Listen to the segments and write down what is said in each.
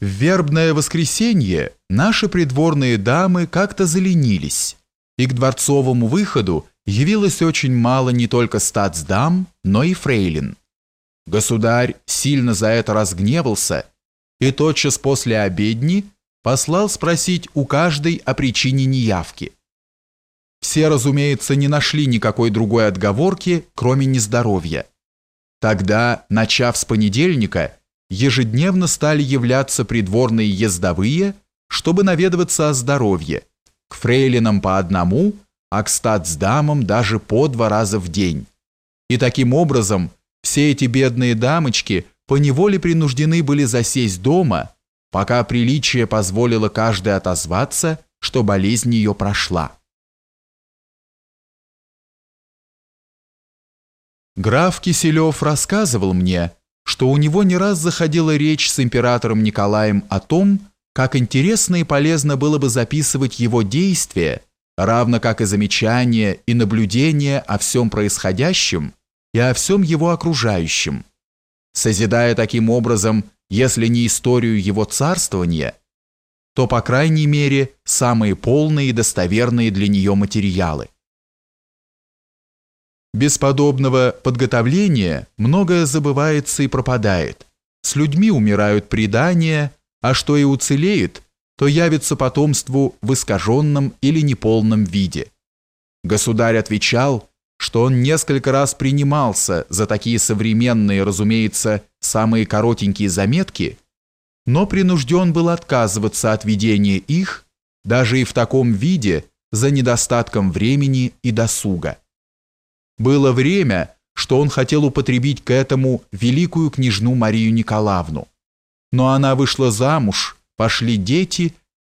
В вербное воскресенье наши придворные дамы как-то заленились, и к дворцовому выходу явилось очень мало не только статсдам, но и фрейлин. Государь сильно за это разгневался и тотчас после обедни послал спросить у каждой о причине неявки. Все, разумеется, не нашли никакой другой отговорки, кроме нездоровья. Тогда, начав с понедельника, ежедневно стали являться придворные ездовые, чтобы наведываться о здоровье, к фрейлинам по одному, а к статсдамам даже по два раза в день. И таким образом все эти бедные дамочки поневоле принуждены были засесть дома, пока приличие позволило каждой отозваться, что болезнь ее прошла. Граф Киселев рассказывал мне, что у него не раз заходила речь с императором Николаем о том, как интересно и полезно было бы записывать его действия, равно как и замечания и наблюдения о всем происходящем и о всем его окружающем, созидая таким образом, если не историю его царствования, то, по крайней мере, самые полные и достоверные для нее материалы. Без подобного подготовления многое забывается и пропадает. С людьми умирают предания, а что и уцелеет, то явится потомству в искаженном или неполном виде. Государь отвечал, что он несколько раз принимался за такие современные, разумеется, самые коротенькие заметки, но принужден был отказываться от ведения их, даже и в таком виде, за недостатком времени и досуга. Было время, что он хотел употребить к этому великую княжну Марию Николаевну. Но она вышла замуж, пошли дети,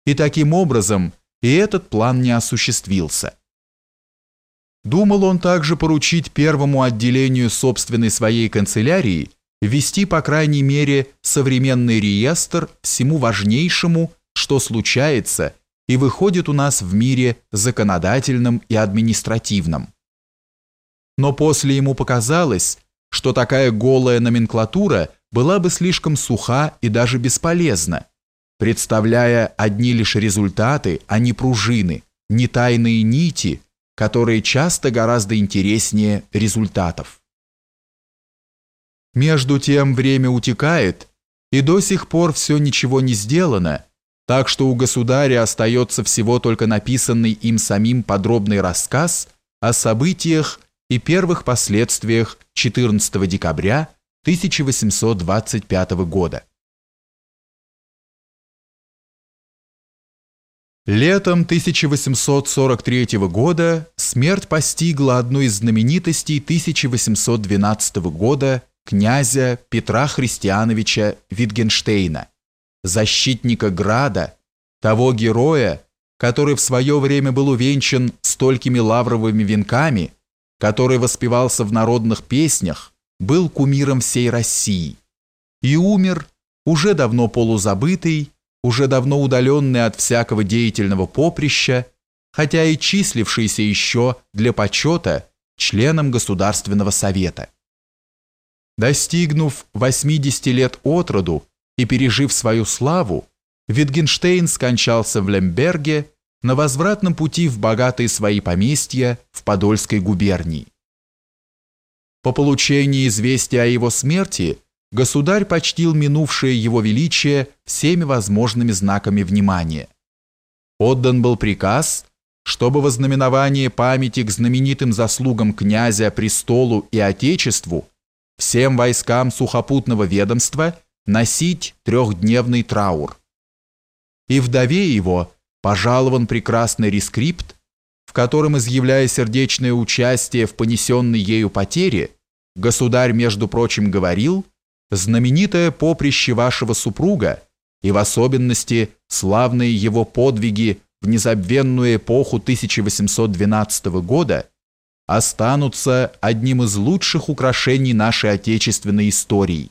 и таким образом и этот план не осуществился. Думал он также поручить первому отделению собственной своей канцелярии вести, по крайней мере, современный реестр всему важнейшему, что случается и выходит у нас в мире законодательном и административном но после ему показалось, что такая голая номенклатура была бы слишком суха и даже бесполезна, представляя одни лишь результаты, а не пружины, не тайные нити, которые часто гораздо интереснее результатов. Между тем время утекает, и до сих пор все ничего не сделано, так что у государя остается всего только написанный им самим подробный рассказ о событиях, и первых последствиях 14 декабря 1825 года. Летом 1843 года смерть постигла одну из знаменитостей 1812 года князя Петра Христиановича Витгенштейна, защитника Града, того героя, который в свое время был увенчан столькими лавровыми венками – который воспевался в народных песнях, был кумиром всей России и умер, уже давно полузабытый, уже давно удаленный от всякого деятельного поприща, хотя и числившийся еще для почета членом Государственного Совета. Достигнув 80 лет от роду и пережив свою славу, Витгенштейн скончался в Лемберге на возвратном пути в богатые свои поместья в Подольской губернии. По получении известия о его смерти государь почтил минувшее его величие всеми возможными знаками внимания. Отдан был приказ, чтобы во знаменование памяти к знаменитым заслугам князя, престолу и отечеству всем войскам сухопутного ведомства носить трехдневный траур. И вдове его – пожалован прекрасный рескрипт, в котором, изъявляя сердечное участие в понесенной ею потере, государь, между прочим, говорил, знаменитое поприще вашего супруга и в особенности славные его подвиги в незабвенную эпоху 1812 года останутся одним из лучших украшений нашей отечественной истории.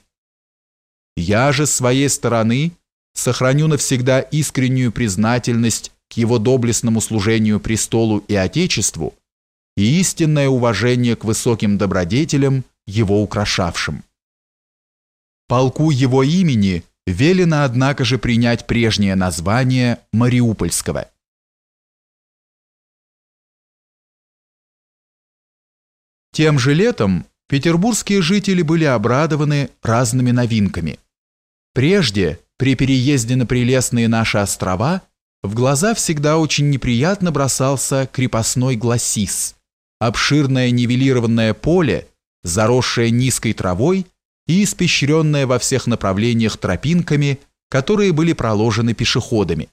Я же с своей стороны сохраню навсегда искреннюю признательность к его доблестному служению престолу и Отечеству и истинное уважение к высоким добродетелям, его украшавшим. Полку его имени велено, однако же, принять прежнее название Мариупольского. Тем же летом петербургские жители были обрадованы разными новинками. Прежде, при переезде на прелестные наши острова, в глаза всегда очень неприятно бросался крепостной Гласис, обширное нивелированное поле, заросшее низкой травой и испещренное во всех направлениях тропинками, которые были проложены пешеходами.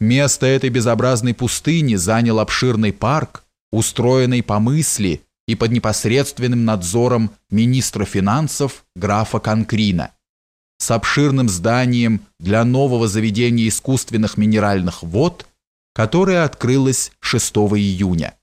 Место этой безобразной пустыни занял обширный парк, устроенный по мысли и под непосредственным надзором министра финансов графа Конкрина с обширным зданием для нового заведения искусственных минеральных вод, которое открылось 6 июня.